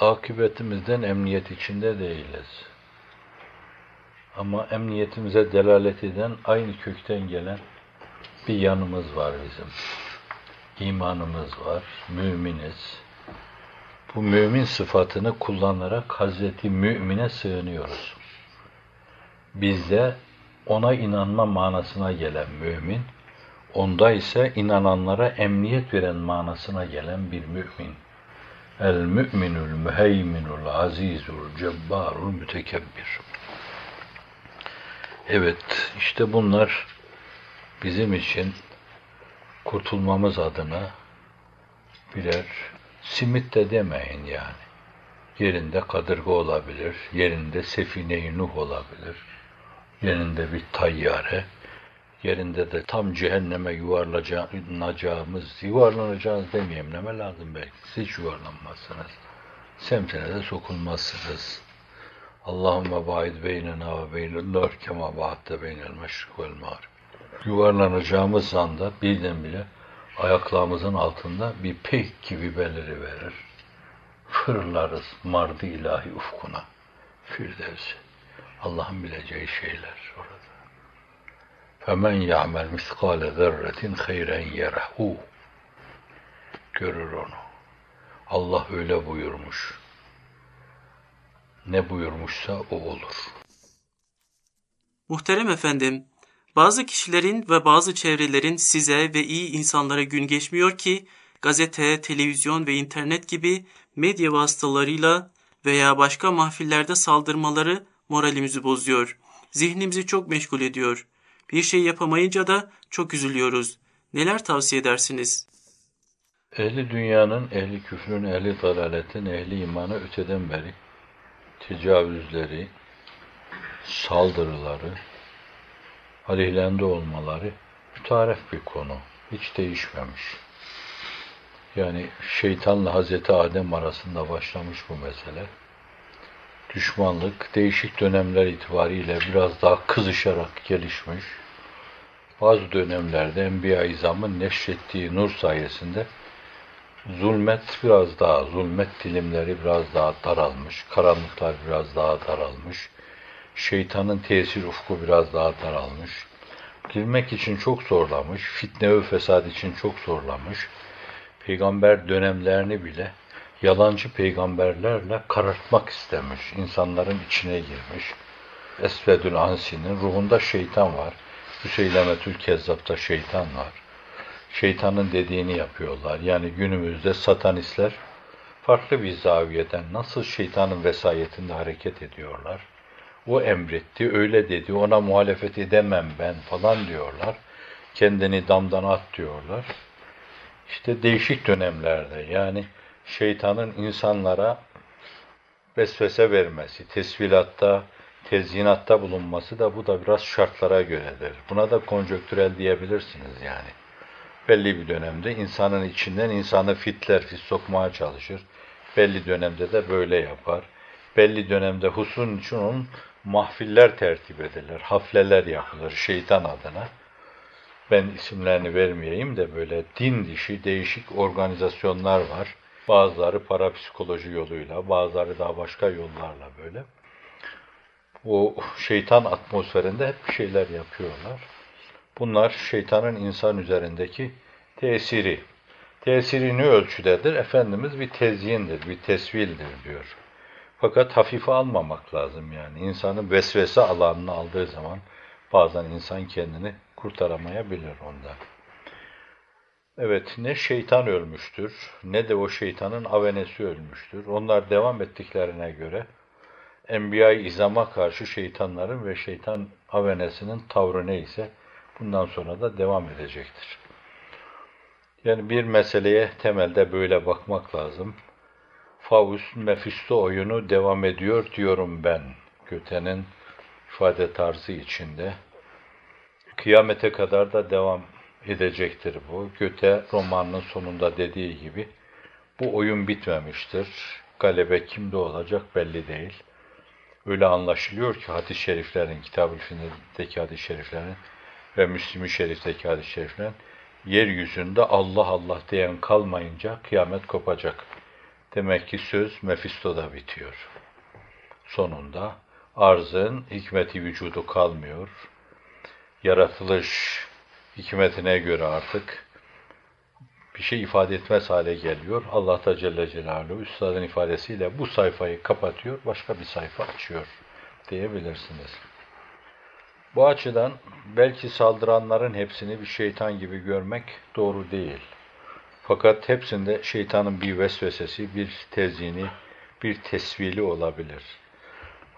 akıbetimizden emniyet içinde değiliz. Ama emniyetimize delalet eden aynı kökten gelen bir yanımız var bizim. İmanımız var, müminiz. Bu mümin sıfatını kullanarak Hazreti Mümin'e sığınıyoruz. Bizde ona inanma manasına gelen mümin, onda ise inananlara emniyet veren manasına gelen bir mümin. El müminul müheyminul azizul cebbarul mütekebbir. Evet, işte bunlar bizim için kurtulmamız adına birer simit de demeyin yani. Yerinde kadırga olabilir, yerinde sefine-i Nuh olabilir, yerinde bir tayyare, yerinde de tam cehenneme yuvarlanacağımız, yuvarlanacağız demeyeyim neme lazım belki. Siz hiç yuvarlanmazsınız. Semtine de sokulmazsınız. Allahümme baid beynena ve beynullah kema ba'atte beynel meşrik vel mağrib. Yuvarlanacağımız zanda birdenbire ayaklarımızın altında bir pek gibi beliri verir. Fırlarız mardı ilahi ufkuna. Firdevsi. Allah'ın bileceği şeyler orada. Femen ya'mel miskale zerretin hayren yerehu. Görür onu. Allah öyle buyurmuş. Ne buyurmuşsa o olur. Muhterem efendim, bazı kişilerin ve bazı çevrelerin size ve iyi insanlara gün geçmiyor ki gazete, televizyon ve internet gibi medya vasıtalarıyla veya başka mahfillerde saldırmaları moralimizi bozuyor. Zihnimizi çok meşgul ediyor. Bir şey yapamayınca da çok üzülüyoruz. Neler tavsiye edersiniz? Ehli dünyanın, ehli küfrün, ehli dalaletin, ehli imanı öteden beri tecavüzleri, saldırıları, aleyhlerinde olmaları mütaref bir konu. Hiç değişmemiş. Yani şeytanla Hazreti Adem arasında başlamış bu mesele. Düşmanlık değişik dönemler itibariyle biraz daha kızışarak gelişmiş. Bazı dönemlerde Enbiya-i İzam'ın neşrettiği nur sayesinde zulmet biraz daha, zulmet dilimleri biraz daha daralmış, karanlıklar biraz daha daralmış, şeytanın tesir ufku biraz daha daralmış, girmek için çok zorlamış, fitne ve fesad için çok zorlamış, peygamber dönemlerini bile yalancı peygamberlerle karartmak istemiş, insanların içine girmiş. Esvedül Ansi'nin ruhunda şeytan var, Hüseylemetül Kezzap'ta şeytan var şeytanın dediğini yapıyorlar. Yani günümüzde satanistler farklı bir zaviyeden nasıl şeytanın vesayetinde hareket ediyorlar. O emretti, öyle dedi, ona muhalefet edemem ben falan diyorlar. Kendini damdan at diyorlar. İşte değişik dönemlerde yani şeytanın insanlara vesvese vermesi, tesvilatta, tezyinatta bulunması da bu da biraz şartlara göredir. Buna da konjöktürel diyebilirsiniz yani belli bir dönemde insanın içinden insanı fitler, fit sokmaya çalışır. Belli dönemde de böyle yapar. Belli dönemde husun için mahfiller tertip edilir, hafleler yapılır şeytan adına. Ben isimlerini vermeyeyim de böyle din dişi değişik organizasyonlar var. Bazıları parapsikoloji yoluyla, bazıları daha başka yollarla böyle. O şeytan atmosferinde hep bir şeyler yapıyorlar. Bunlar şeytanın insan üzerindeki tesiri. Tesiri ne ölçüdedir? Efendimiz bir tezyindir, bir tesvildir diyor. Fakat hafife almamak lazım yani. İnsanın vesvese alanını aldığı zaman bazen insan kendini kurtaramayabilir ondan. Evet, ne şeytan ölmüştür, ne de o şeytanın avenesi ölmüştür. Onlar devam ettiklerine göre Enbiya-i İzam'a karşı şeytanların ve şeytan avenesinin tavrı neyse bundan sonra da devam edecektir. Yani bir meseleye temelde böyle bakmak lazım. Faust Mephisto oyunu devam ediyor diyorum ben. Göte'nin ifade tarzı içinde. Kıyamete kadar da devam edecektir bu. Göte romanının sonunda dediği gibi bu oyun bitmemiştir. Galebe kimde olacak belli değil. Öyle anlaşılıyor ki hadis-i şeriflerin, kitab-ı filmdeki hadis-i şeriflerin ve Müslim-i Şerif'teki hadis-i şeriflerin yeryüzünde Allah Allah diyen kalmayınca kıyamet kopacak Demek ki söz Mefisto'da bitiyor. Sonunda arzın hikmeti vücudu kalmıyor. Yaratılış hikmetine göre artık bir şey ifade etmez hale geliyor. Allah da Celle Celaluhu Üstadın ifadesiyle bu sayfayı kapatıyor, başka bir sayfa açıyor diyebilirsiniz. Bu açıdan belki saldıranların hepsini bir şeytan gibi görmek doğru değil. Fakat hepsinde şeytanın bir vesvesesi, bir tezini, bir tesvili olabilir.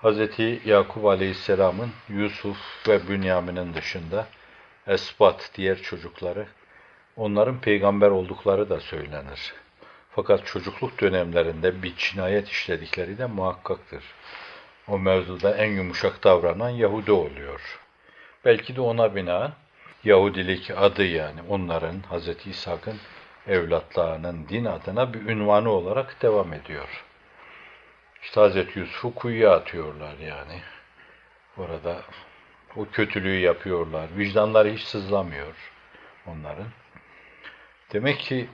Hz. Yakup Aleyhisselam'ın Yusuf ve Bünyamin'in dışında Esbat diğer çocukları, onların peygamber oldukları da söylenir. Fakat çocukluk dönemlerinde bir cinayet işledikleri de muhakkaktır. O mevzuda en yumuşak davranan Yahudi oluyor. Belki de ona binaen Yahudilik adı yani onların Hz. İshak'ın evlatlarının din adına bir ünvanı olarak devam ediyor. İşte Hz. Yusuf'u kuyuya atıyorlar yani. Orada o kötülüğü yapıyorlar. Vicdanları hiç sızlamıyor onların. Demek ki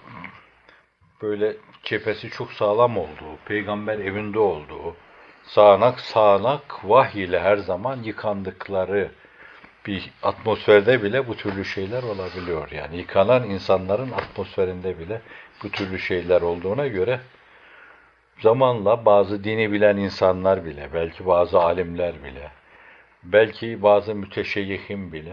böyle cephesi çok sağlam olduğu, peygamber evinde olduğu, sağanak sağanak vahiy ile her zaman yıkandıkları bir atmosferde bile bu türlü şeyler olabiliyor. Yani yıkanan insanların atmosferinde bile bu türlü şeyler olduğuna göre zamanla bazı dini bilen insanlar bile, belki bazı alimler bile, belki bazı müteşeyyihim bile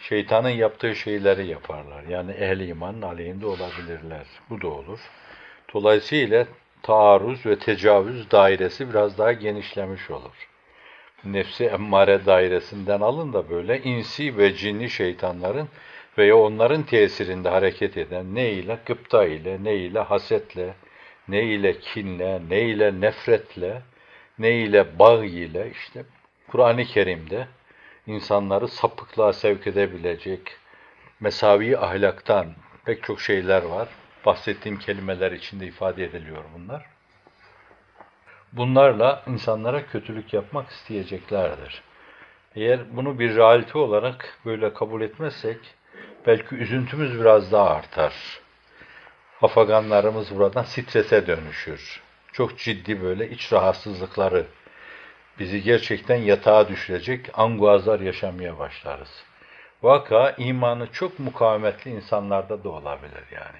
şeytanın yaptığı şeyleri yaparlar. Yani ehli imanın aleyhinde olabilirler. Bu da olur. Dolayısıyla taarruz ve tecavüz dairesi biraz daha genişlemiş olur. Nefsi emmare dairesinden alın da böyle insi ve cinli şeytanların veya onların tesirinde hareket eden ne ile gıpta ile, ne ile hasetle, ne ile kinle, ne ile nefretle, ne ile bağ ile işte Kur'an-ı Kerim'de insanları sapıklığa sevk edebilecek mesavi ahlaktan pek çok şeyler var. Bahsettiğim kelimeler içinde ifade ediliyor bunlar. Bunlarla insanlara kötülük yapmak isteyeceklerdir. Eğer bunu bir realite olarak böyle kabul etmezsek belki üzüntümüz biraz daha artar. Afaganlarımız buradan strese dönüşür. Çok ciddi böyle iç rahatsızlıkları bizi gerçekten yatağa düşürecek anguazlar yaşamaya başlarız. Vaka imanı çok mukavemetli insanlarda da olabilir yani.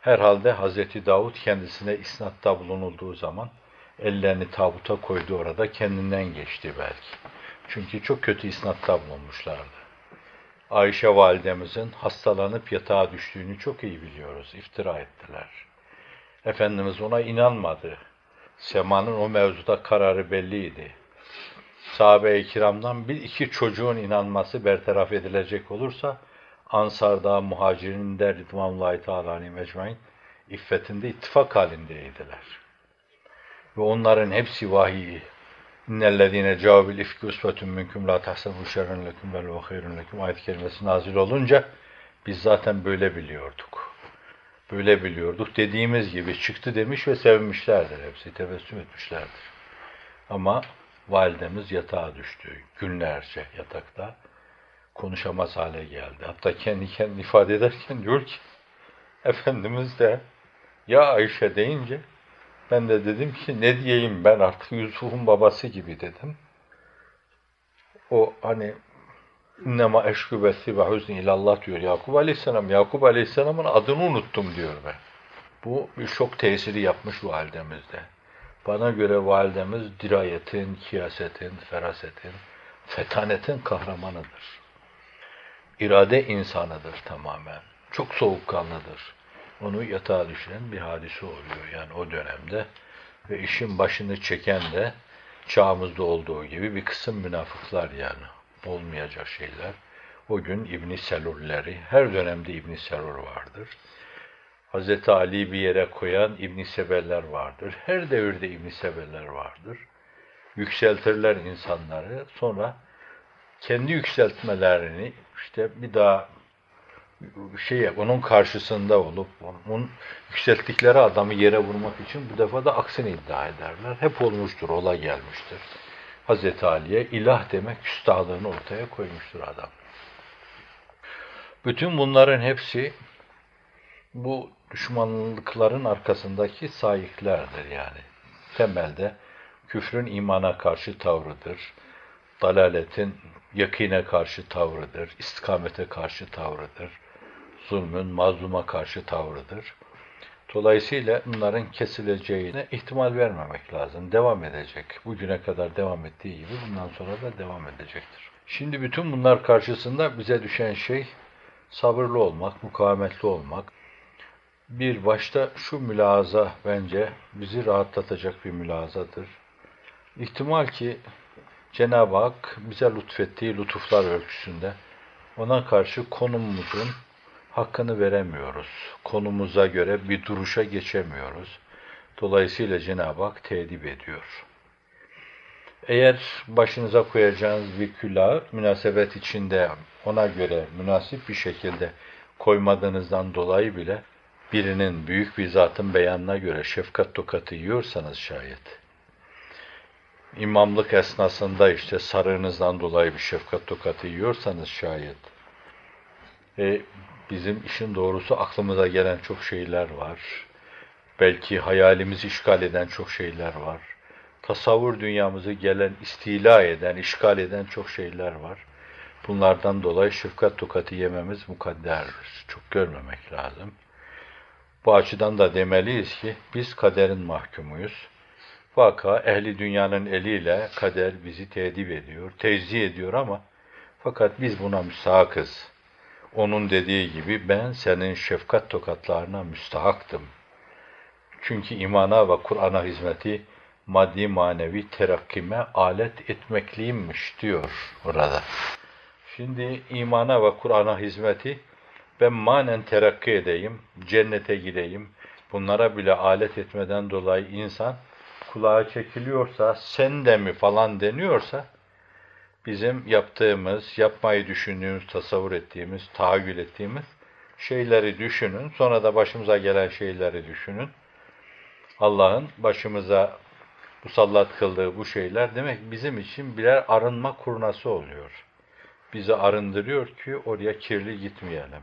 Herhalde Hazreti Davut kendisine isnatta bulunulduğu zaman ellerini tabuta koydu orada kendinden geçti belki. Çünkü çok kötü isnatta bulunmuşlardı. Ayşe validemizin hastalanıp yatağa düştüğünü çok iyi biliyoruz. İftira ettiler. Efendimiz ona inanmadı. Sema'nın o mevzuda kararı belliydi. Sahabe-i kiramdan bir iki çocuğun inanması bertaraf edilecek olursa Ansar'da, muhacirin de Ridvanullahi Teala aleyhi mecmain iffetinde ittifak halindeydiler. Ve onların hepsi vahiy. İnnellezine cevâbil ifki usvetun minkum la tahsebu şerren lekum ve hayrun lekum ayet kelimesi nazil olunca biz zaten böyle biliyorduk. Böyle biliyorduk. Dediğimiz gibi çıktı demiş ve sevmişlerdir hepsi. Tebessüm etmişlerdir. Ama validemiz yatağa düştü. Günlerce yatakta. Konuşamaz hale geldi. Hatta kendi kendini ifade ederken diyor ki Efendimiz de ya Ayşe deyince ben de dedim ki ne diyeyim ben artık Yusuf'un babası gibi dedim. O hani İnnema eşkü ve hüzni ilallah diyor Yakup Aleyhisselam. Yakup Aleyhisselam'ın adını unuttum diyor ben. Bu bir şok tesiri yapmış validemizde. Bana göre validemiz dirayetin, kiyasetin, ferasetin, fetanetin kahramanıdır. İrade insanıdır tamamen. Çok soğukkanlıdır. Onu yatağa düşüren bir hadise oluyor yani o dönemde. Ve işin başını çeken de çağımızda olduğu gibi bir kısım münafıklar yani. Olmayacak şeyler. O gün İbn Selulleri, her dönemde İbn Selul vardır. Hz. Ali bir yere koyan İbn Sebeller vardır. Her devirde İbn Sebeller vardır. Yükseltirler insanları. Sonra kendi yükseltmelerini işte bir daha şey onun karşısında olup onun yükselttikleri adamı yere vurmak için bu defa da aksini iddia ederler. Hep olmuştur, ola gelmiştir. Hz. Ali'ye ilah demek üstadlığını ortaya koymuştur adam. Bütün bunların hepsi bu düşmanlıkların arkasındaki sahiplerdir yani. Temelde küfrün imana karşı tavrıdır. Dalaletin yakine karşı tavrıdır. istikamete karşı tavrıdır. Zulmün mazluma karşı tavrıdır. Dolayısıyla bunların kesileceğine ihtimal vermemek lazım. Devam edecek. Bugüne kadar devam ettiği gibi bundan sonra da devam edecektir. Şimdi bütün bunlar karşısında bize düşen şey sabırlı olmak, mukavemetli olmak. Bir başta şu mülaza bence bizi rahatlatacak bir mülazadır. İhtimal ki Cenab-ı Hak bize lütfettiği lütuflar ölçüsünde ona karşı konumumuzun hakkını veremiyoruz. Konumuza göre bir duruşa geçemiyoruz. Dolayısıyla Cenab-ı Hak tedip ediyor. Eğer başınıza koyacağınız bir külah münasebet içinde ona göre münasip bir şekilde koymadığınızdan dolayı bile birinin büyük bir zatın beyanına göre şefkat tokatı yiyorsanız şayet, imamlık esnasında işte sarığınızdan dolayı bir şefkat tokatı yiyorsanız şayet, e, bizim işin doğrusu aklımıza gelen çok şeyler var. Belki hayalimizi işgal eden çok şeyler var. Tasavvur dünyamızı gelen, istila eden, işgal eden çok şeyler var. Bunlardan dolayı şefkat tokatı yememiz mukadderdir. Çok görmemek lazım. Bu açıdan da demeliyiz ki biz kaderin mahkumuyuz. Vaka ehli dünyanın eliyle kader bizi tedip ediyor, tezih ediyor ama fakat biz buna müsahakız. Onun dediği gibi ben senin şefkat tokatlarına müstahaktım. Çünkü imana ve Kur'an'a hizmeti maddi manevi terakkime alet etmekliymiş diyor orada. Şimdi imana ve Kur'an'a hizmeti ben manen terakki edeyim, cennete gideyim, bunlara bile alet etmeden dolayı insan kulağa çekiliyorsa, sen de mi falan deniyorsa, bizim yaptığımız, yapmayı düşündüğümüz, tasavvur ettiğimiz, tahayyül ettiğimiz şeyleri düşünün. Sonra da başımıza gelen şeyleri düşünün. Allah'ın başımıza musallat kıldığı bu şeyler demek bizim için birer arınma kurnası oluyor. Bizi arındırıyor ki oraya kirli gitmeyelim.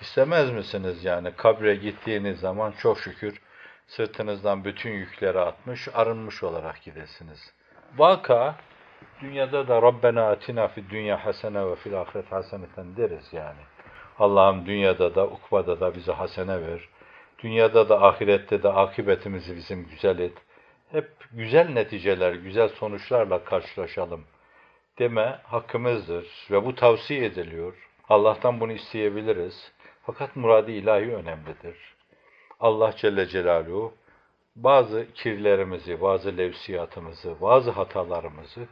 İstemez misiniz yani kabre gittiğiniz zaman çok şükür sırtınızdan bütün yükleri atmış, arınmış olarak gidesiniz. Vaka dünyada da Rabbena atina fid dünya hasene ve fil ahiret haseneten deriz yani. Allah'ım dünyada da ukbada da bize hasene ver. Dünyada da ahirette de akıbetimizi bizim güzel et. Hep güzel neticeler, güzel sonuçlarla karşılaşalım deme hakkımızdır ve bu tavsiye ediliyor. Allah'tan bunu isteyebiliriz. Fakat muradi ilahi önemlidir. Allah Celle Celaluhu bazı kirlerimizi, bazı levsiyatımızı, bazı hatalarımızı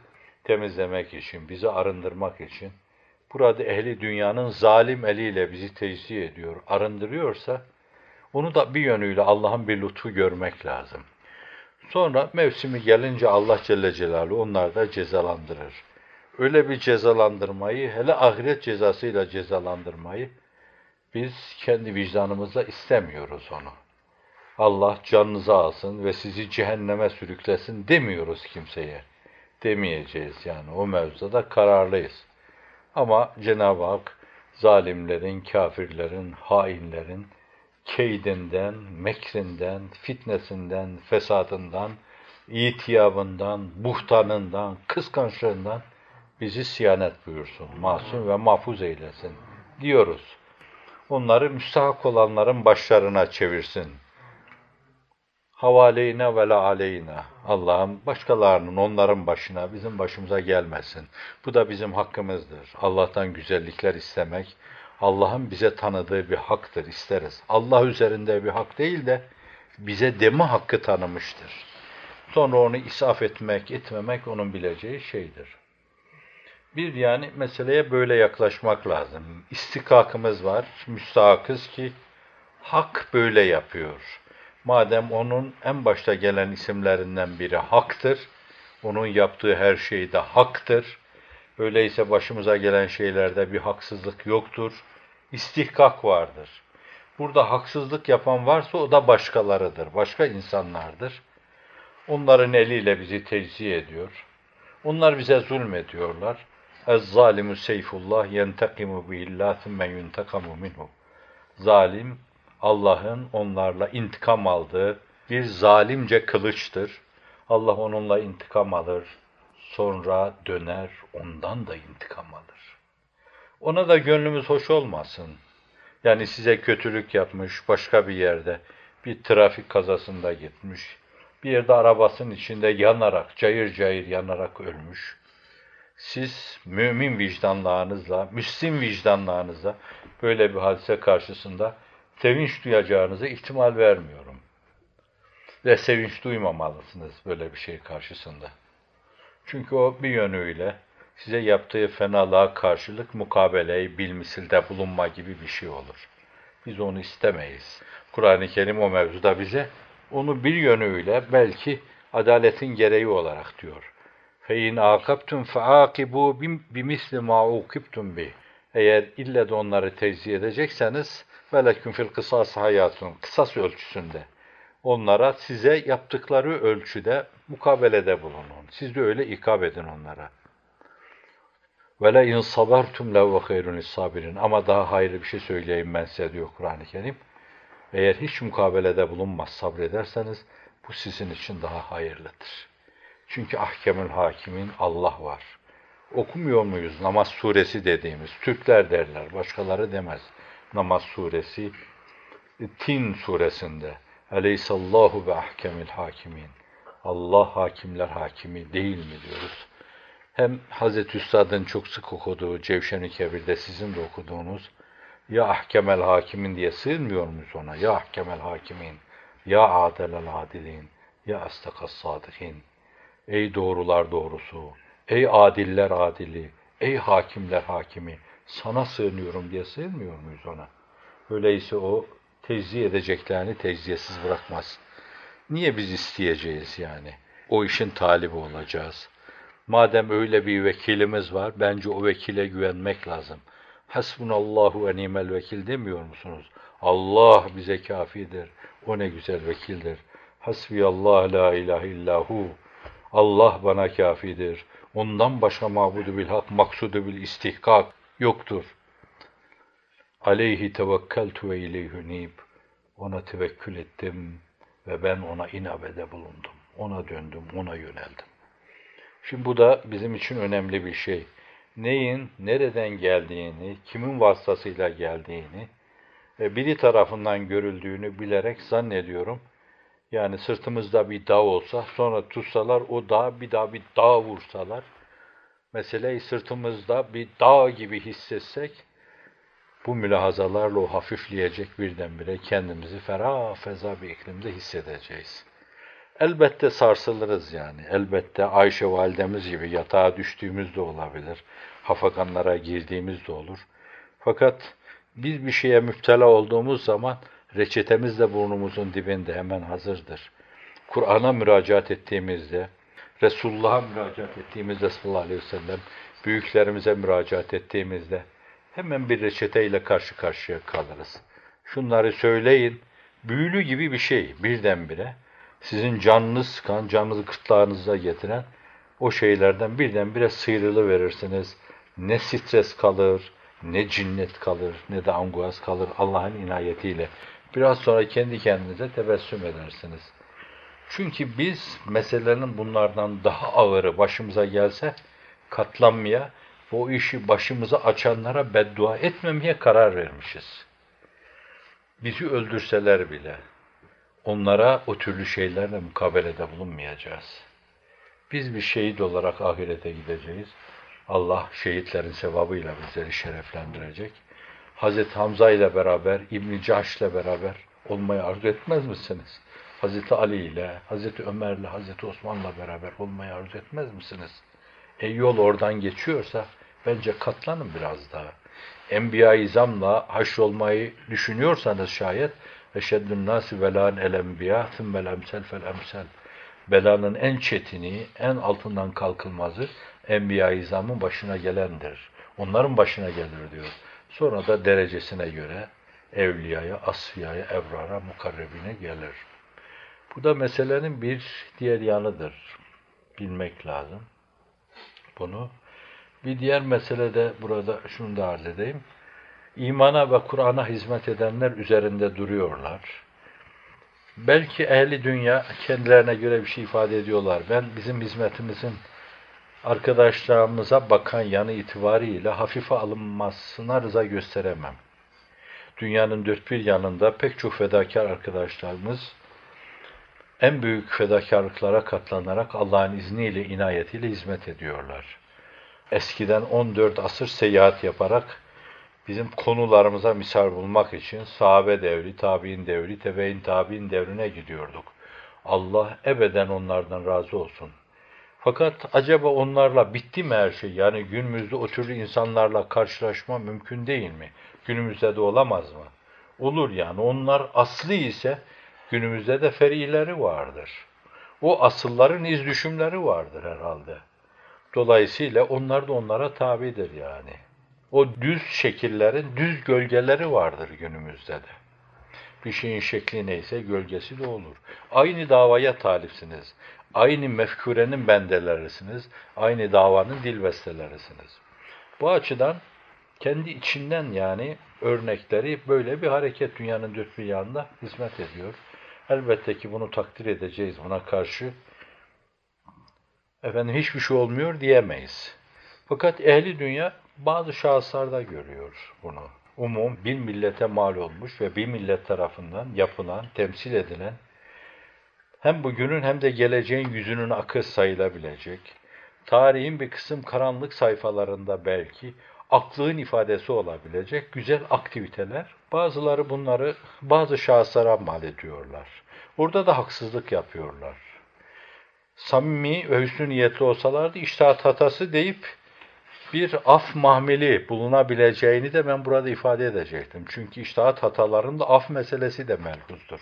temizlemek için, bizi arındırmak için burada ehli dünyanın zalim eliyle bizi tecziye ediyor, arındırıyorsa onu da bir yönüyle Allah'ın bir lütfu görmek lazım. Sonra mevsimi gelince Allah Celle Celaluhu onlar da cezalandırır. Öyle bir cezalandırmayı, hele ahiret cezasıyla cezalandırmayı biz kendi vicdanımızla istemiyoruz onu. Allah canınızı alsın ve sizi cehenneme sürüklesin demiyoruz kimseye. Demeyeceğiz yani. O mevzuda kararlıyız. Ama Cenab-ı Hak zalimlerin, kafirlerin, hainlerin keydinden, mekrinden, fitnesinden, fesadından, itiyabından, buhtanından, kıskançlığından bizi siyanet buyursun, masum ve mahfuz eylesin diyoruz. Onları müstahak olanların başlarına çevirsin. Havaleyne ve la aleyna. Allah'ım başkalarının onların başına, bizim başımıza gelmesin. Bu da bizim hakkımızdır. Allah'tan güzellikler istemek, Allah'ın bize tanıdığı bir haktır, isteriz. Allah üzerinde bir hak değil de bize deme hakkı tanımıştır. Sonra onu isaf etmek, etmemek onun bileceği şeydir. Bir yani meseleye böyle yaklaşmak lazım. İstikakımız var, müstahakız ki hak böyle yapıyor. Madem onun en başta gelen isimlerinden biri haktır, onun yaptığı her şey de haktır. Öyleyse başımıza gelen şeylerde bir haksızlık yoktur. İstihkak vardır. Burada haksızlık yapan varsa o da başkalarıdır, başka insanlardır. Onların eliyle bizi tecziye ediyor. Onlar bize zulmediyorlar. Ez-zalimu seyfullah yentekimu bihillah thumme yuntekamu minhu. Zalim Allah'ın onlarla intikam aldığı bir zalimce kılıçtır. Allah onunla intikam alır, sonra döner ondan da intikam alır. Ona da gönlümüz hoş olmasın. Yani size kötülük yapmış başka bir yerde, bir trafik kazasında gitmiş, bir yerde arabasının içinde yanarak, cayır cayır yanarak ölmüş. Siz mümin vicdanlarınızla, Müslim vicdanlarınızla böyle bir hadise karşısında sevinç duyacağınızı ihtimal vermiyorum. Ve sevinç duymamalısınız böyle bir şey karşısında. Çünkü o bir yönüyle size yaptığı fenalığa karşılık mukabeleyi bilmisilde bulunma gibi bir şey olur. Biz onu istemeyiz. Kur'an-ı Kerim o mevzuda bize onu bir yönüyle belki adaletin gereği olarak diyor. فَاِنْ عَاقَبْتُمْ فَعَاقِبُوا بِمِثْلِ مَا عُوقِبْتُمْ بِهِ Eğer ille de onları tevzi edecekseniz وَلَكُمْ fil kısas hayatun Kısas ölçüsünde. Onlara size yaptıkları ölçüde mukabelede bulunun. Siz de öyle ikab edin onlara. وَلَا اِنْ صَبَرْتُمْ لَوَّ خَيْرٌ sabirin. Ama daha hayırlı bir şey söyleyeyim ben size diyor Kur'an-ı Kerim. Eğer hiç mukabelede bulunmaz sabrederseniz bu sizin için daha hayırlıdır. Çünkü ahkemül hakimin Allah var. Okumuyor muyuz namaz suresi dediğimiz? Türkler derler, başkaları demez. Namaz suresi Tin suresinde Aleyhisallahu ve ahkemil hakimin. Allah hakimler hakimi değil mi diyoruz. Hem Hazreti Üstad'ın çok sık okuduğu Cevşen-i Kebir'de sizin de okuduğunuz ya ahkemel hakimin diye sığınmıyor muyuz ona? Ya ahkemel hakimin, ya adelel adilin, ya astakas sadikin. Ey doğrular doğrusu, ey adiller adili, ey hakimler hakimi, sana sığınıyorum diye sığınmıyor muyuz ona? Öyleyse o tecziye edeceklerini tecziyesiz bırakmaz. Niye biz isteyeceğiz yani? O işin talibi olacağız. Madem öyle bir vekilimiz var, bence o vekile güvenmek lazım. Hasbunallahu ve nimel vekil demiyor musunuz? Allah bize kafidir. O ne güzel vekildir. Hasbiyallah la ilahe illahu. Allah bana kafidir. Ondan başka mabudu bil hak, maksudu bil istihkak yoktur. Aleyhi tevekkeltu ve ileyhü nib. Ona tevekkül ettim ve ben ona inabede bulundum. Ona döndüm, ona yöneldim. Şimdi bu da bizim için önemli bir şey. Neyin, nereden geldiğini, kimin vasıtasıyla geldiğini, e, biri tarafından görüldüğünü bilerek zannediyorum. Yani sırtımızda bir dağ olsa, sonra tutsalar o dağ bir daha bir dağ vursalar, meseleyi sırtımızda bir dağ gibi hissetsek, bu mülahazalarla o hafifleyecek birdenbire kendimizi ferah feza bir iklimde hissedeceğiz. Elbette sarsılırız yani. Elbette Ayşe validemiz gibi yatağa düştüğümüz de olabilir. Hafakanlara girdiğimiz de olur. Fakat biz bir şeye müptela olduğumuz zaman reçetemiz de burnumuzun dibinde hemen hazırdır. Kur'an'a müracaat ettiğimizde, Resulullah'a müracaat ettiğimizde sallallahu aleyhi ve sellem, büyüklerimize müracaat ettiğimizde hemen bir reçeteyle karşı karşıya kalırız. Şunları söyleyin, büyülü gibi bir şey birdenbire sizin canınız sıkan, canınızı kıtlağınıza getiren o şeylerden birdenbire sıyrılı verirsiniz. Ne stres kalır, ne cinnet kalır, ne de anguaz kalır Allah'ın inayetiyle. Biraz sonra kendi kendinize tebessüm edersiniz. Çünkü biz meselelerin bunlardan daha ağırı başımıza gelse katlanmaya, bu işi başımıza açanlara beddua etmemeye karar vermişiz. Bizi öldürseler bile, onlara o türlü şeylerle mukabelede bulunmayacağız. Biz bir şehit olarak ahirete gideceğiz. Allah şehitlerin sevabıyla bizleri şereflendirecek. Hazreti Hamza ile beraber, İbn Cahş ile beraber olmayı arzu etmez misiniz? Hazreti Ali ile, Hazreti Ömer ile, Hazreti Osman'la beraber olmayı arzu etmez misiniz? E yol oradan geçiyorsa bence katlanın biraz daha. Enbiya-i İzam'la haşrolmayı düşünüyorsanız şayet eşeddün nasi velan el enbiya thümmel emsel fel emsel. Belanın en çetini, en altından kalkılmazı Enbiya-i İzam'ın başına gelendir. Onların başına gelir diyor. Sonra da derecesine göre evliyaya, asfiyaya, evrara, mukarrebine gelir. Bu da meselenin bir diğer yanıdır. Bilmek lazım bunu. Bir diğer mesele de burada şunu da arz edeyim. imana ve Kur'an'a hizmet edenler üzerinde duruyorlar. Belki ehli dünya kendilerine göre bir şey ifade ediyorlar. Ben bizim hizmetimizin arkadaşlarımıza bakan yanı itibariyle hafife alınmasına rıza gösteremem. Dünyanın dört bir yanında pek çok fedakar arkadaşlarımız en büyük fedakarlıklara katlanarak Allah'ın izniyle, inayetiyle hizmet ediyorlar. Eskiden 14 asır seyahat yaparak bizim konularımıza misal bulmak için sahabe devri, tabi'in devri, tebe'in tabi'in devrine gidiyorduk. Allah ebeden onlardan razı olsun. Fakat acaba onlarla bitti mi her şey? Yani günümüzde o türlü insanlarla karşılaşma mümkün değil mi? Günümüzde de olamaz mı? Olur yani. Onlar aslı ise günümüzde de ferileri vardır. O asılların iz düşümleri vardır herhalde. Dolayısıyla onlar da onlara tabidir yani. O düz şekillerin düz gölgeleri vardır günümüzde de. Bir şeyin şekli neyse gölgesi de olur. Aynı davaya talipsiniz. Aynı mefkurenin bendelerisiniz. Aynı davanın dil bestelerisiniz. Bu açıdan kendi içinden yani örnekleri böyle bir hareket dünyanın dört bir yanında hizmet ediyor. Elbette ki bunu takdir edeceğiz. Buna karşı efendim hiçbir şey olmuyor diyemeyiz. Fakat ehli dünya bazı şahıslarda görüyor bunu. Umum bir millete mal olmuş ve bir millet tarafından yapılan, temsil edilen hem bugünün hem de geleceğin yüzünün akı sayılabilecek, tarihin bir kısım karanlık sayfalarında belki aklığın ifadesi olabilecek güzel aktiviteler. Bazıları bunları bazı şahıslara mal ediyorlar. Burada da haksızlık yapıyorlar. Samimi ve hüsnü niyetli olsalardı iştahat hatası deyip bir af mahmeli bulunabileceğini de ben burada ifade edecektim. Çünkü iştahat hatalarında af meselesi de melhuzdur.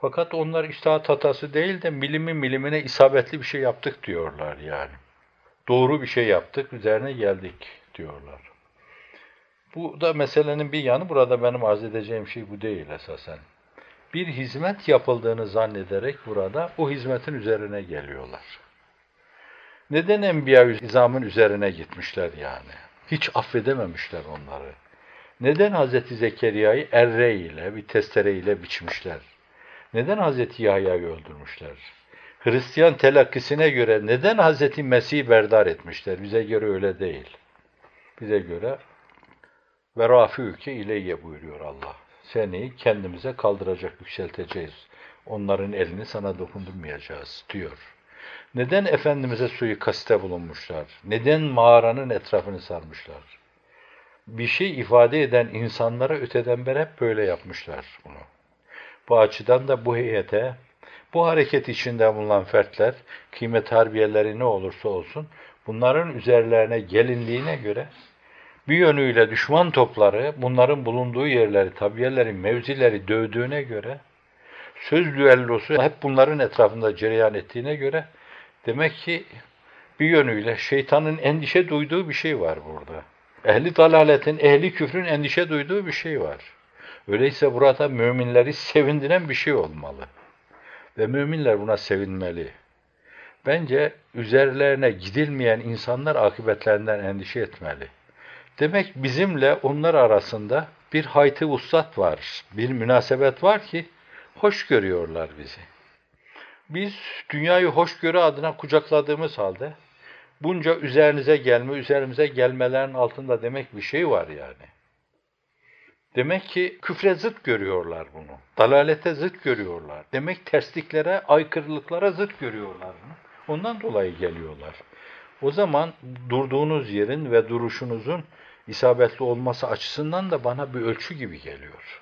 Fakat onlar iştahat hatası değil de milimi milimine isabetli bir şey yaptık diyorlar yani. Doğru bir şey yaptık, üzerine geldik diyorlar. Bu da meselenin bir yanı, burada benim arz edeceğim şey bu değil esasen. Bir hizmet yapıldığını zannederek burada o hizmetin üzerine geliyorlar. Neden Enbiya izamın üzerine gitmişler yani? Hiç affedememişler onları. Neden Hazreti Zekeriya'yı erre ile, bir testere ile biçmişler? Neden Hazreti Yahya'yı öldürmüşler? Hristiyan telakkisine göre neden Hazreti Mesih'i berdar etmişler? Bize göre öyle değil. Bize göre ve rafiüke ileyye buyuruyor Allah. Seni kendimize kaldıracak, yükselteceğiz. Onların elini sana dokundurmayacağız diyor. Neden Efendimiz'e suikaste bulunmuşlar? Neden mağaranın etrafını sarmışlar? Bir şey ifade eden insanlara öteden beri hep böyle yapmışlar bunu. Bu açıdan da bu heyete, bu hareket içinde bulunan fertler, kıymet harbiyeleri ne olursa olsun, bunların üzerlerine gelindiğine göre bir yönüyle düşman topları bunların bulunduğu yerleri, tabiyelerin, mevzileri dövdüğüne göre, söz düellosu hep bunların etrafında cereyan ettiğine göre demek ki bir yönüyle şeytanın endişe duyduğu bir şey var burada. Ehli dalaletin, ehli küfrün endişe duyduğu bir şey var. Öyleyse burada müminleri sevindiren bir şey olmalı. Ve müminler buna sevinmeli. Bence üzerlerine gidilmeyen insanlar akıbetlerinden endişe etmeli. Demek bizimle onlar arasında bir hayti vuslat var, bir münasebet var ki hoş görüyorlar bizi. Biz dünyayı hoşgörü adına kucakladığımız halde bunca üzerinize gelme, üzerimize gelmelerin altında demek bir şey var yani. Demek ki küfre zıt görüyorlar bunu. Dalalete zıt görüyorlar. Demek tersliklere, aykırılıklara zıt görüyorlar bunu. Ondan dolayı geliyorlar. O zaman durduğunuz yerin ve duruşunuzun isabetli olması açısından da bana bir ölçü gibi geliyor.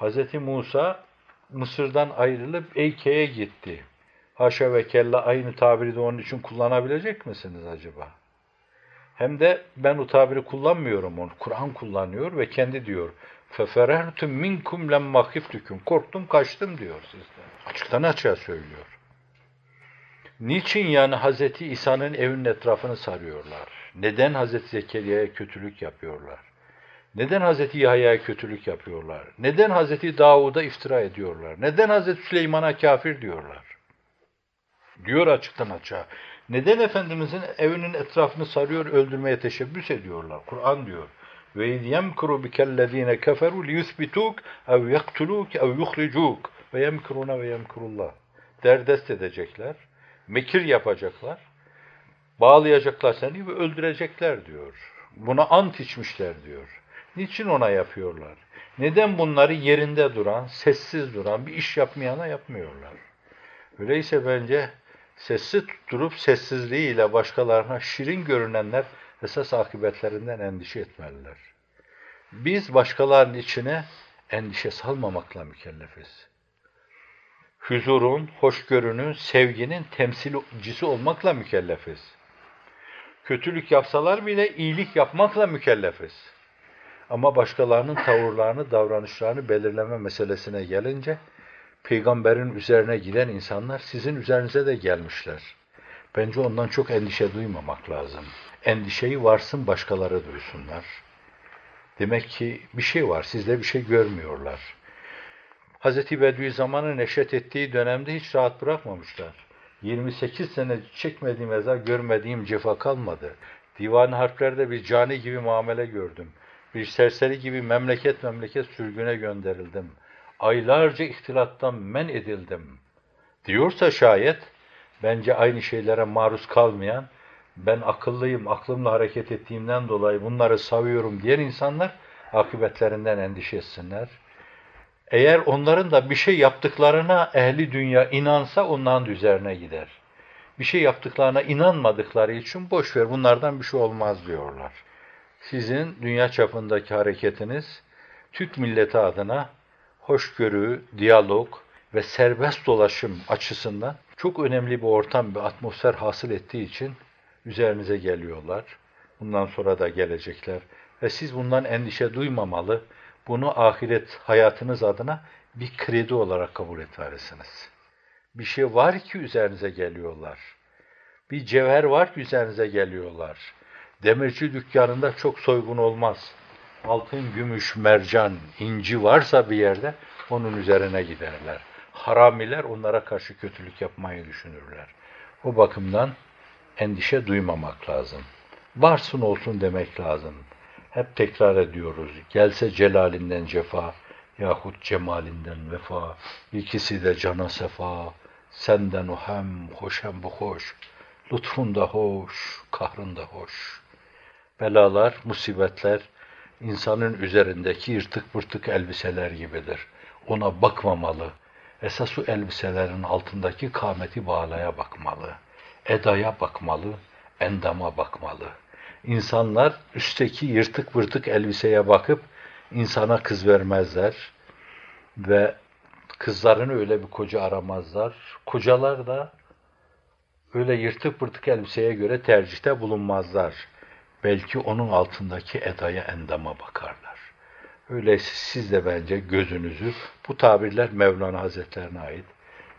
Hz. Musa Mısır'dan ayrılıp Eyke'ye gitti. Haşa ve kella aynı tabiri de onun için kullanabilecek misiniz acaba? Hem de ben o tabiri kullanmıyorum onu. Kur'an kullanıyor ve kendi diyor. فَفَرَرْتُمْ مِنْكُمْ لَمَّا خِفْتُكُمْ Korktum kaçtım diyor sizden. Açıktan açığa söylüyor. Niçin yani Hz. İsa'nın evinin etrafını sarıyorlar? Neden Hz. Zekeriya'ya kötülük yapıyorlar? Neden Hz. Yahya'ya kötülük yapıyorlar? Neden Hz. Davud'a iftira ediyorlar? Neden Hz. Süleyman'a kafir diyorlar? Diyor açıktan açığa. Neden Efendimizin evinin etrafını sarıyor, öldürmeye teşebbüs ediyorlar? Kur'an diyor. Ve iz yemkuru bikellezine keferu liyuthbituk ev yaktuluk ev yuhricuk ve yemkuruna ve yemkurullah. Derdest edecekler, mekir yapacaklar, bağlayacaklar seni ve öldürecekler diyor. Buna ant içmişler diyor. Niçin ona yapıyorlar? Neden bunları yerinde duran, sessiz duran, bir iş yapmayana yapmıyorlar? Öyleyse bence sessiz tutturup sessizliğiyle başkalarına şirin görünenler esas akıbetlerinden endişe etmeliler. Biz başkalarının içine endişe salmamakla mükellefiz. Huzurun, hoşgörünün, sevginin temsilcisi olmakla mükellefiz. Kötülük yapsalar bile iyilik yapmakla mükellefiz. Ama başkalarının tavırlarını, davranışlarını belirleme meselesine gelince, peygamberin üzerine giden insanlar sizin üzerinize de gelmişler. Bence ondan çok endişe duymamak lazım. Endişeyi varsın başkaları duysunlar. Demek ki bir şey var, sizde bir şey görmüyorlar. Hz. Bediüzzaman'ın neşet ettiği dönemde hiç rahat bırakmamışlar. 28 sene çekmediğim eza, görmediğim cefa kalmadı. Divan harflerde bir cani gibi muamele gördüm. Bir serseri gibi memleket memleket sürgüne gönderildim. Aylarca ihtilattan men edildim. Diyorsa şayet, bence aynı şeylere maruz kalmayan, ben akıllıyım, aklımla hareket ettiğimden dolayı bunları savuyorum diyen insanlar akıbetlerinden endişe etsinler. Eğer onların da bir şey yaptıklarına ehli dünya inansa onların üzerine gider. Bir şey yaptıklarına inanmadıkları için boş ver bunlardan bir şey olmaz diyorlar. Sizin dünya çapındaki hareketiniz Türk milleti adına hoşgörü, diyalog ve serbest dolaşım açısından çok önemli bir ortam, bir atmosfer hasıl ettiği için üzerinize geliyorlar. Bundan sonra da gelecekler. Ve siz bundan endişe duymamalı, bunu ahiret hayatınız adına bir kredi olarak kabul etmelisiniz. Bir şey var ki üzerinize geliyorlar. Bir cevher var ki üzerinize geliyorlar. Demirci dükkanında çok soygun olmaz. Altın, gümüş, mercan, inci varsa bir yerde onun üzerine giderler. Haramiler onlara karşı kötülük yapmayı düşünürler. O bakımdan endişe duymamak lazım. Varsın olsun demek lazım. Hep tekrar ediyoruz. Gelse celalinden cefa yahut cemalinden vefa. İkisi de cana sefa. Senden o hem hoş hem bu hoş. Lütfun da hoş, kahrın da hoş. Belalar, musibetler insanın üzerindeki yırtık pırtık elbiseler gibidir. Ona bakmamalı. Esas o elbiselerin altındaki kâmeti bağlaya bakmalı. Edaya bakmalı, endama bakmalı. İnsanlar üstteki yırtık pırtık elbiseye bakıp insana kız vermezler ve kızlarını öyle bir koca aramazlar. Kocalar da öyle yırtık pırtık elbiseye göre tercihte bulunmazlar. Belki onun altındaki edaya endama bakarlar. Öyleyse siz de bence gözünüzü, bu tabirler Mevlana Hazretlerine ait,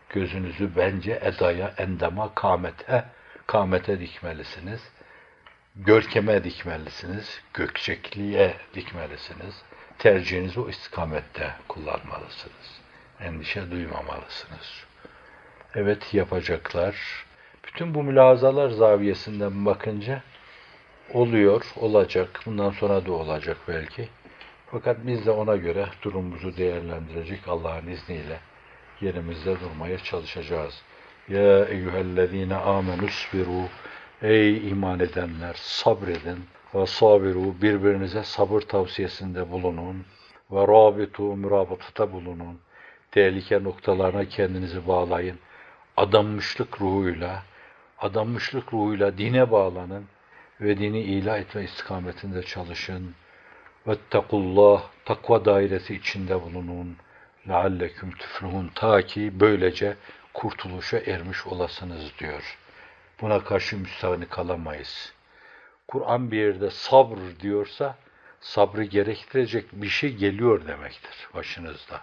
gözünüzü bence edaya, endama, kâmete, kâmete dikmelisiniz. Görkeme dikmelisiniz, gökçekliğe dikmelisiniz. Tercihinizi o istikamette kullanmalısınız. Endişe duymamalısınız. Evet yapacaklar. Bütün bu mülazalar zaviyesinden bakınca oluyor, olacak, bundan sonra da olacak belki. Fakat biz de ona göre durumumuzu değerlendirecek Allah'ın izniyle yerimizde durmaya çalışacağız. Ya eyyühellezine amenüsbiru Ey iman edenler sabredin ve sabiru birbirinize sabır tavsiyesinde bulunun ve rabitu mürabıtıda bulunun. Tehlike noktalarına kendinizi bağlayın. Adanmışlık ruhuyla, adanmışlık ruhuyla dine bağlanın ve dini ilah etme istikametinde çalışın. Vettekullah, takva dairesi içinde bulunun. Lealleküm tüflühun ta ki böylece kurtuluşa ermiş olasınız diyor. Buna karşı müstahni kalamayız. Kur'an bir yerde sabr diyorsa sabrı gerektirecek bir şey geliyor demektir başınızda.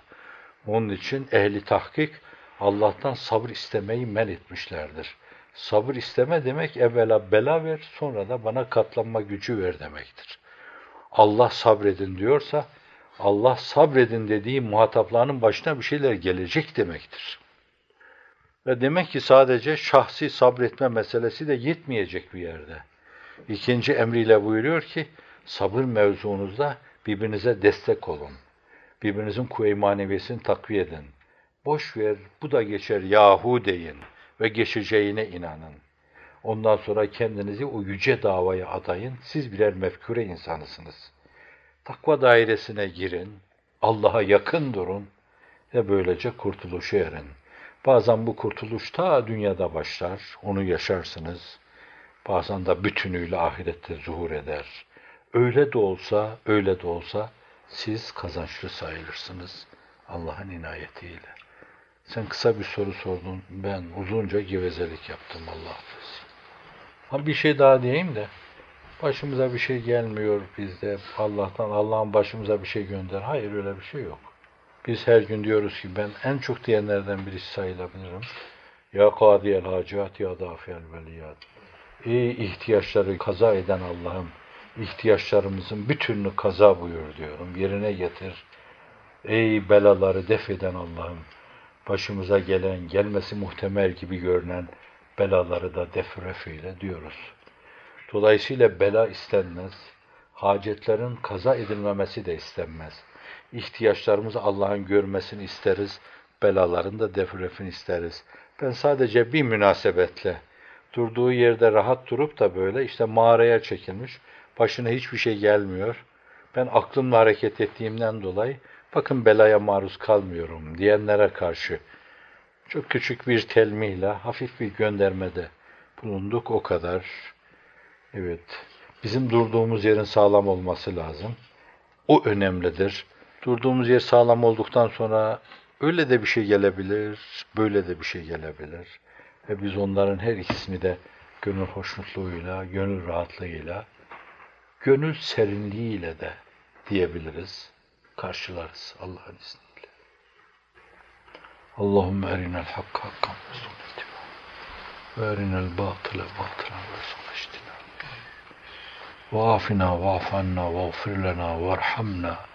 Onun için ehli tahkik Allah'tan sabır istemeyi men etmişlerdir. Sabır isteme demek evvela bela ver, sonra da bana katlanma gücü ver demektir. Allah sabredin diyorsa, Allah sabredin dediği muhataplarının başına bir şeyler gelecek demektir. Ve demek ki sadece şahsi sabretme meselesi de yetmeyecek bir yerde. İkinci emriyle buyuruyor ki, sabır mevzunuzda birbirinize destek olun. Birbirinizin kuvve-i maneviyesini takviye edin. Boş ver, bu da geçer yahu deyin ve geçeceğine inanın. Ondan sonra kendinizi o yüce davaya adayın. Siz birer mefkure insanısınız. Takva dairesine girin, Allah'a yakın durun ve böylece kurtuluşa erin. Bazen bu kurtuluş ta dünyada başlar, onu yaşarsınız. Bazen de bütünüyle ahirette zuhur eder. Öyle de olsa, öyle de olsa siz kazançlı sayılırsınız Allah'ın inayetiyle. Sen kısa bir soru sordun, ben uzunca gevezelik yaptım Allah affetsin. Ha bir şey daha diyeyim de, başımıza bir şey gelmiyor bizde, Allah'tan, Allah'ın başımıza bir şey gönder. Hayır öyle bir şey yok. Biz her gün diyoruz ki ben en çok diyenlerden birisi sayılabilirim. Ya kadiyel hacat ya dafiyel veliyat. Ey ihtiyaçları kaza eden Allah'ım, ihtiyaçlarımızın bütününü kaza buyur diyorum. Yerine getir. Ey belaları def eden Allah'ım, başımıza gelen, gelmesi muhtemel gibi görünen belaları da defref eyle diyoruz. Dolayısıyla bela istenmez. Hacetlerin kaza edilmemesi de istenmez. İhtiyaçlarımızı Allah'ın görmesini isteriz. Belaların da defrefini isteriz. Ben sadece bir münasebetle durduğu yerde rahat durup da böyle işte mağaraya çekilmiş. Başına hiçbir şey gelmiyor. Ben aklımla hareket ettiğimden dolayı bakın belaya maruz kalmıyorum diyenlere karşı çok küçük bir telmihle, hafif bir göndermede bulunduk o kadar. Evet, bizim durduğumuz yerin sağlam olması lazım. O önemlidir. Durduğumuz yer sağlam olduktan sonra öyle de bir şey gelebilir, böyle de bir şey gelebilir. Ve biz onların her ikisini de gönül hoşnutluğuyla, gönül rahatlığıyla, gönül serinliğiyle de diyebiliriz, karşılarız Allah'ın izniyle. Allahümme erinel hakka hakkan ve sunnetime ve erinel batıle batılan ve sunnetime ve afina ve afanna ve lena ve erhamna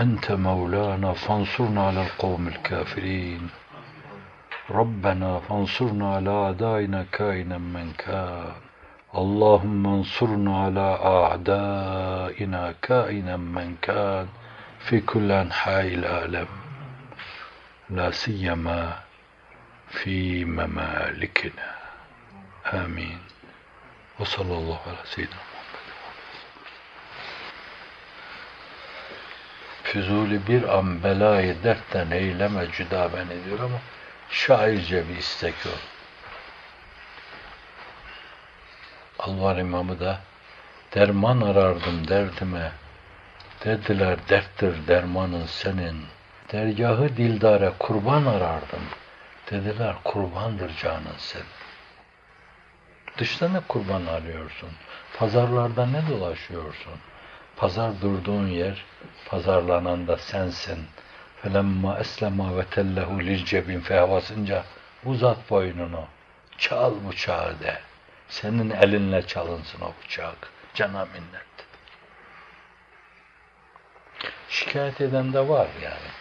أنت مولانا فانصرنا على القوم الكافرين. ربنا فانصرنا على أعدائنا كائنا من كان. اللهم انصرنا على أعدائنا كائنا من كان في كل أنحاء العالم. لا سيما في ممالكنا. آمين. وصلى الله على سيدنا محمد Füzuli bir an belayı dertten eyleme cüda beni diyor ama şairce bir istek o. Alvar İmamı da derman arardım derdime dediler derttir dermanın senin dergahı dildare kurban arardım. Dediler kurbandır canın sen. Dışta ne kurban arıyorsun? Pazarlarda ne dolaşıyorsun? Pazar durduğun yer, pazarlanan da sensin. Felemma eslema ve tellehu lil cebin fehvasınca uzat boynunu, çal bıçağı de. Senin elinle çalınsın o bıçak. Cana minnet. Şikayet eden de var yani.